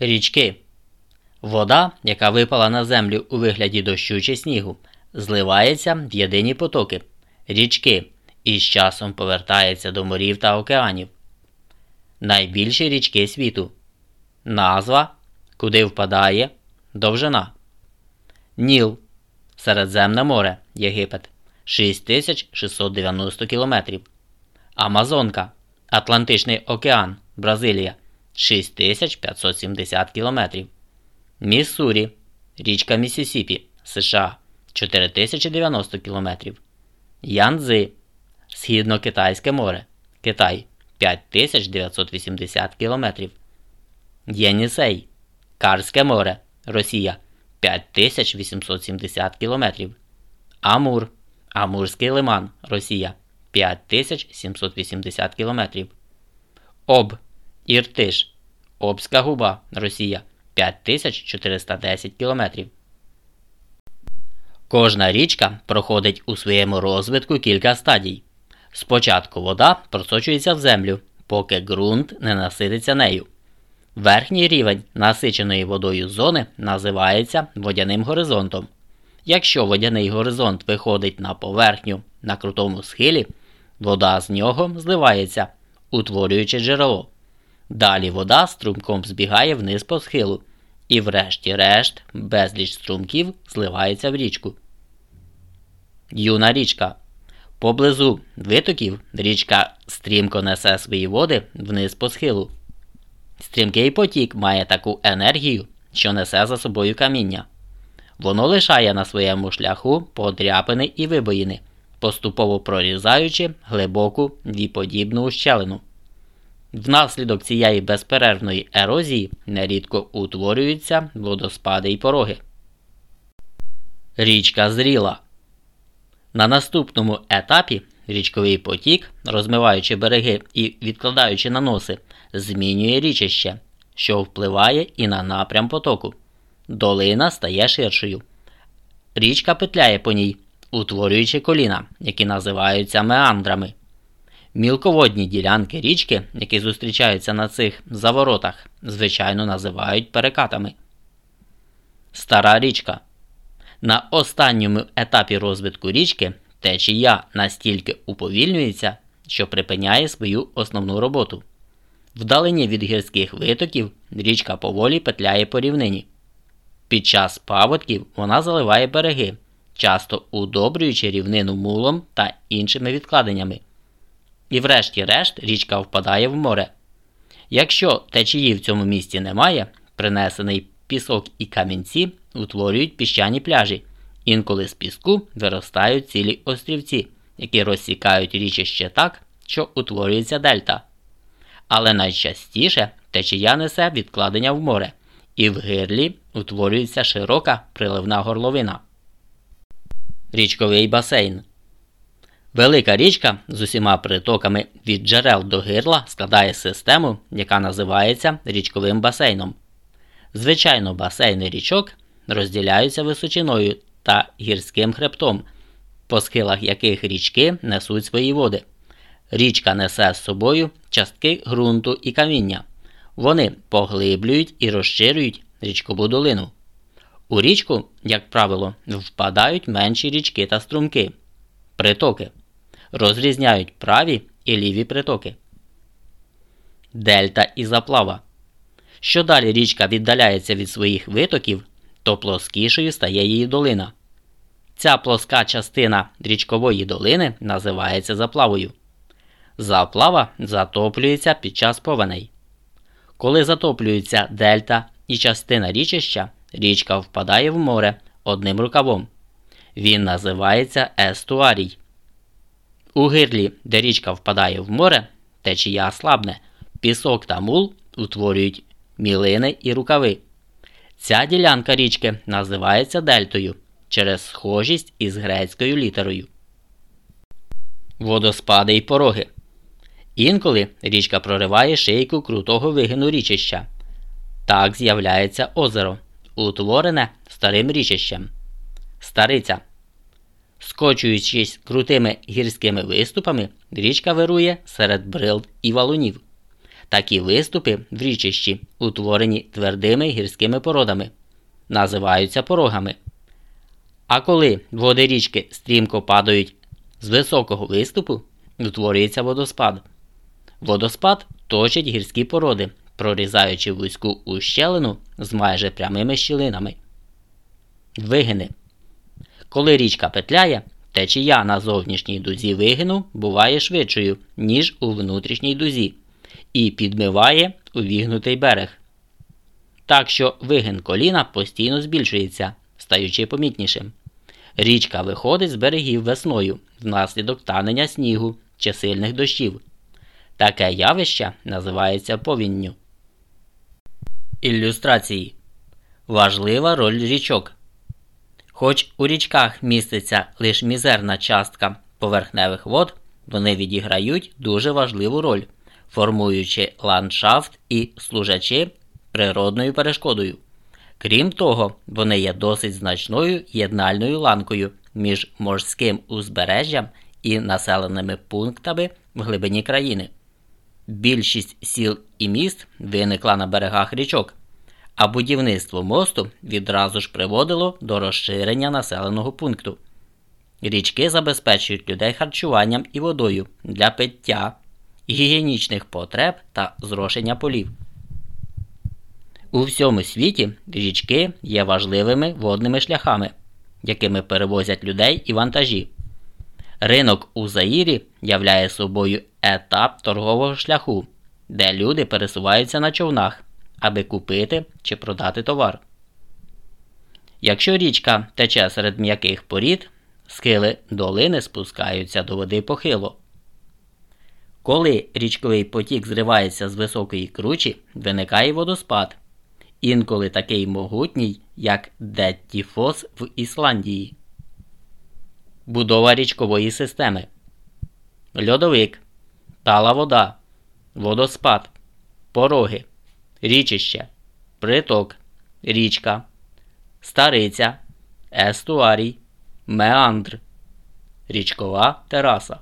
Річки. Вода, яка випала на землю у вигляді дощу чи снігу, зливається в єдині потоки, річки і з часом повертається до морів та океанів. Найбільші річки світу. Назва, куди впадає, довжина. Ніл. Середземне море, Єгипет 6690 км. Амазонка. Атлантичний океан, Бразилія 6570 км. Міссурі, річка Міссісіпі, США 4090 км. Янцзи, Східно-Китайське море, Китай 5980 км. Єнісей, Карське море, Росія 5870 км. Амур, Амурський лиман, Росія 5780 км. Об, Іртиш, Обська губа, Росія 5410 км. Кожна річка проходить у своєму розвитку кілька стадій. Спочатку вода просочується в землю, поки ґрунт не насититься нею. Верхній рівень насиченої водою зони називається водяним горизонтом. Якщо водяний горизонт виходить на поверхню на крутому схилі, вода з нього зливається, утворюючи джерело. Далі вода струмком збігає вниз по схилу, і, врешті-решт, безліч струмків зливається в річку. Юна річка. Поблизу витоків річка стрімко несе свої води вниз по схилу. Стрімкий потік має таку енергію, що несе за собою каміння. Воно лишає на своєму шляху подряпини і вибоїни, поступово прорізаючи глибоку віподібну ущелину. Внаслідок цієї безперервної ерозії нерідко утворюються водоспади й пороги. Річка зріла. На наступному етапі річковий потік, розмиваючи береги і відкладаючи наноси, змінює річище, що впливає і на напрям потоку. Долина стає ширшою. Річка петляє по ній, утворюючи коліна, які називаються меандрами. Мілководні ділянки річки, які зустрічаються на цих заворотах, звичайно називають перекатами. Стара річка. На останньому етапі розвитку річки течія настільки уповільнюється, що припиняє свою основну роботу. Вдалині від гірських витоків річка поволі петляє по рівнині. Під час паводків вона заливає береги, часто удобрюючи рівнину мулом та іншими відкладеннями. І врешті-решт річка впадає в море. Якщо течії в цьому місці немає, принесений пісок і камінці утворюють піщані пляжі, інколи з піску виростають цілі острівці, які розсікають річище так, що утворюється дельта. Але найчастіше течія несе відкладення в море, і в гирлі утворюється широка приливна горловина. Річковий басейн Велика річка з усіма притоками від джерел до гирла складає систему, яка називається річковим басейном. Звичайно, басейни річок розділяються височиною та гірським хребтом, по схилах яких річки несуть свої води. Річка несе з собою частки ґрунту і каміння. Вони поглиблюють і розширюють річкову долину. У річку, як правило, впадають менші річки та струмки, притоки розрізняють праві і ліві притоки. Дельта і заплава. Що далі річка віддаляється від своїх витоків, то плоскішою стає її долина. Ця плоска частина річкової долини називається заплавою. Заплава затоплюється під час повеней. Коли затоплюється дельта і частина річища, річка впадає в море одним рукавом. Він називається естуарій. У гирлі, де річка впадає в море, течія слабне, пісок та мул утворюють мілини і рукави. Ця ділянка річки називається дельтою через схожість із грецькою літерою. Водоспади й пороги. Інколи річка прориває шийку крутого вигину річища. Так з'являється озеро, утворене старим річищем. Стариця. Скочуючись крутими гірськими виступами, річка вирує серед брил і валунів. Такі виступи в річищі, утворені твердими гірськими породами, називаються порогами. А коли води річки стрімко падають з високого виступу, утворюється водоспад. Водоспад точить гірські породи, прорізаючи вузьку ущелину з майже прямими щілинами. Вигини. Коли річка петляє, течія на зовнішній дузі вигину буває швидшою, ніж у внутрішній дузі, і підмиває увігнутий берег. Так що вигин коліна постійно збільшується, стаючи помітнішим. Річка виходить з берегів весною внаслідок танення снігу чи сильних дощів. Таке явище називається повінню. Ілюстрації Важлива роль річок. Хоч у річках міститься лише мізерна частка поверхневих вод, вони відіграють дуже важливу роль, формуючи ландшафт і служачи природною перешкодою. Крім того, вони є досить значною єднальною ланкою між морським узбережжям і населеними пунктами в глибині країни. Більшість сіл і міст виникла на берегах річок, а будівництво мосту відразу ж приводило до розширення населеного пункту. Річки забезпечують людей харчуванням і водою для пиття, гігієнічних потреб та зрошення полів. У всьому світі річки є важливими водними шляхами, якими перевозять людей і вантажі. Ринок у Заїрі являє собою етап торгового шляху, де люди пересуваються на човнах, аби купити чи продати товар. Якщо річка тече серед м'яких порід, схили долини спускаються до води похило. Коли річковий потік зривається з високої кручі, виникає водоспад, інколи такий могутній, як Деттіфос в Ісландії. Будова річкової системи Льодовик, тала вода, водоспад, пороги, річище, приток, річка, стариця, естуарій, меандр, річкова тераса.